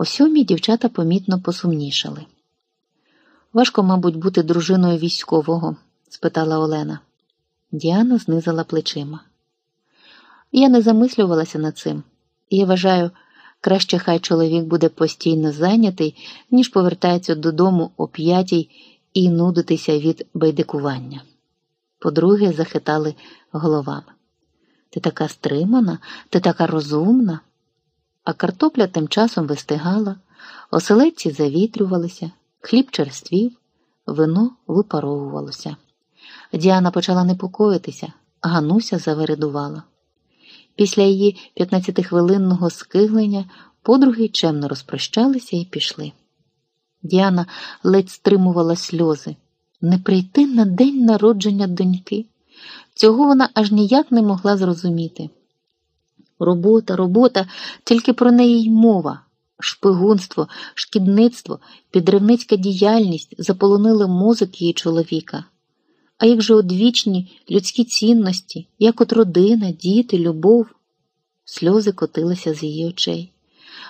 О сьомій дівчата помітно посумнішали. Важко, мабуть, бути дружиною військового? спитала Олена. Діана знизила плечима. Я не замислювалася над цим, я вважаю, краще хай чоловік буде постійно зайнятий, ніж повертається додому о п'ятій і нудитися від байдикування. По-друге, захитали головами. Ти така стримана, ти така розумна. А картопля тим часом вистигала, оселедці завітрювалися, хліб черствів, вино випаровувалося. Діана почала непокоїтися, Гануся завередувала. Після її 15-хвилинного скиглення подруги чемно розпрощалися і пішли. Діана ледь стримувала сльози не прийти на день народження доньки. Цього вона аж ніяк не могла зрозуміти. Робота, робота, тільки про неї й мова. Шпигунство, шкідництво, підривницька діяльність заполонили мозок її чоловіка. А як же одвічні людські цінності, як от родина, діти, любов? Сльози котилися з її очей.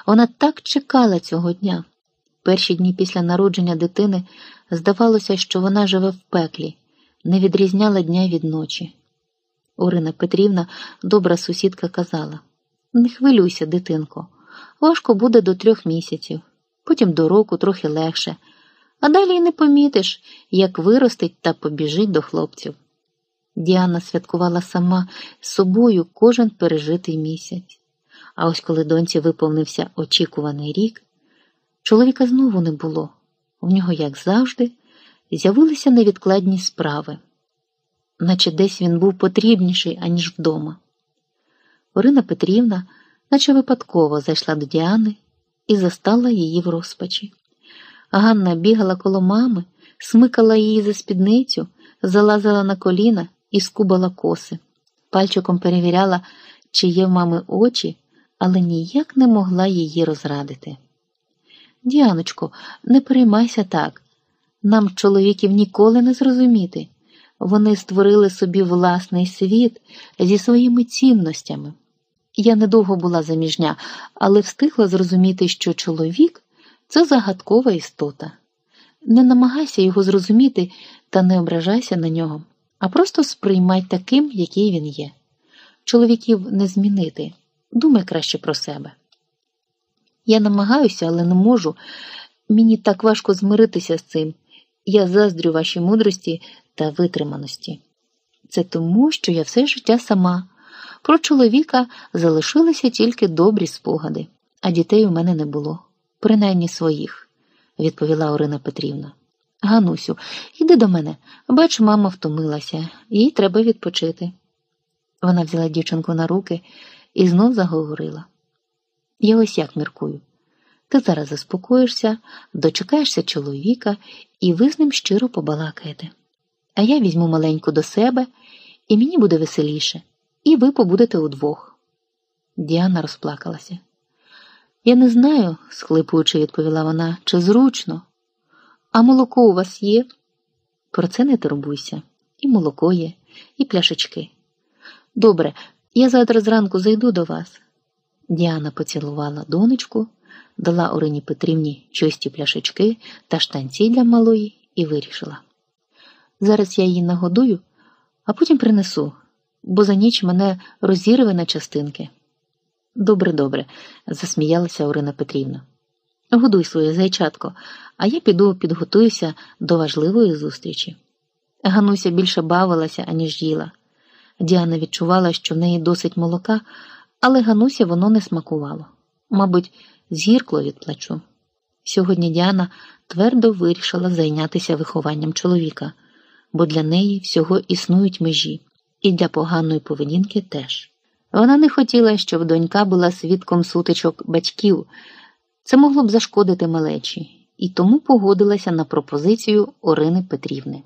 Вона так чекала цього дня. Перші дні після народження дитини здавалося, що вона живе в пеклі, не відрізняла дня від ночі. Орина Петрівна, добра сусідка, казала: Не хвилюйся, дитинко, важко буде до трьох місяців, потім до року трохи легше, а далі й не помітиш, як виростить та побіжить до хлопців. Діана святкувала сама з собою кожен пережитий місяць. А ось коли доньці виповнився очікуваний рік, чоловіка знову не було. В нього, як завжди, з'явилися невідкладні справи наче десь він був потрібніший, аніж вдома. Орина Петрівна, наче випадково, зайшла до Діани і застала її в розпачі. Ганна бігала коло мами, смикала її за спідницю, залазила на коліна і скубала коси. Пальчиком перевіряла, чи є в мами очі, але ніяк не могла її розрадити. Діаночко, не переймайся так. Нам, чоловіків, ніколи не зрозуміти. Вони створили собі власний світ зі своїми цінностями. Я недовго була заміжня, але встигла зрозуміти, що чоловік це загадкова істота. Не намагайся його зрозуміти та не ображайся на нього, а просто сприймай таким, який він є. Чоловіків не змінити, думай краще про себе. Я намагаюся, але не можу. Мені так важко змиритися з цим. Я заздрю вашій мудрості та витриманості. Це тому, що я все життя сама. Про чоловіка залишилися тільки добрі спогади, а дітей у мене не було, принаймні своїх, відповіла Орина Петрівна. Ганусю, йди до мене, бач, мама втомилася, їй треба відпочити. Вона взяла дівчинку на руки і знов заговорила. Я ось як міркую. Ти зараз заспокоїшся, дочекаєшся чоловіка, і ви з ним щиро побалакаєте а я візьму маленьку до себе, і мені буде веселіше, і ви побудете удвох. Діана розплакалася. Я не знаю, схлипуючи, відповіла вона, чи зручно. А молоко у вас є? Про це не турбуйся. І молоко є, і пляшечки. Добре, я завтра зранку зайду до вас. Діана поцілувала донечку, дала Орині Петрівні чисті пляшечки та штанці для малої і вирішила. Зараз я її нагодую, а потім принесу, бо за ніч мене розірве на частинки. Добре, добре, засміялася Орина Петрівна. Годуй своє зайчатко, а я піду підготуюся до важливої зустрічі. Гануся більше бавилася, аніж їла. Діана відчувала, що в неї досить молока, але Гануся воно не смакувало. Мабуть, згіркло від плачу. Сьогодні Діана твердо вирішила зайнятися вихованням чоловіка бо для неї всього існують межі, і для поганої поведінки теж. Вона не хотіла, щоб донька була свідком сутичок батьків, це могло б зашкодити малечі, і тому погодилася на пропозицію Орини Петрівни.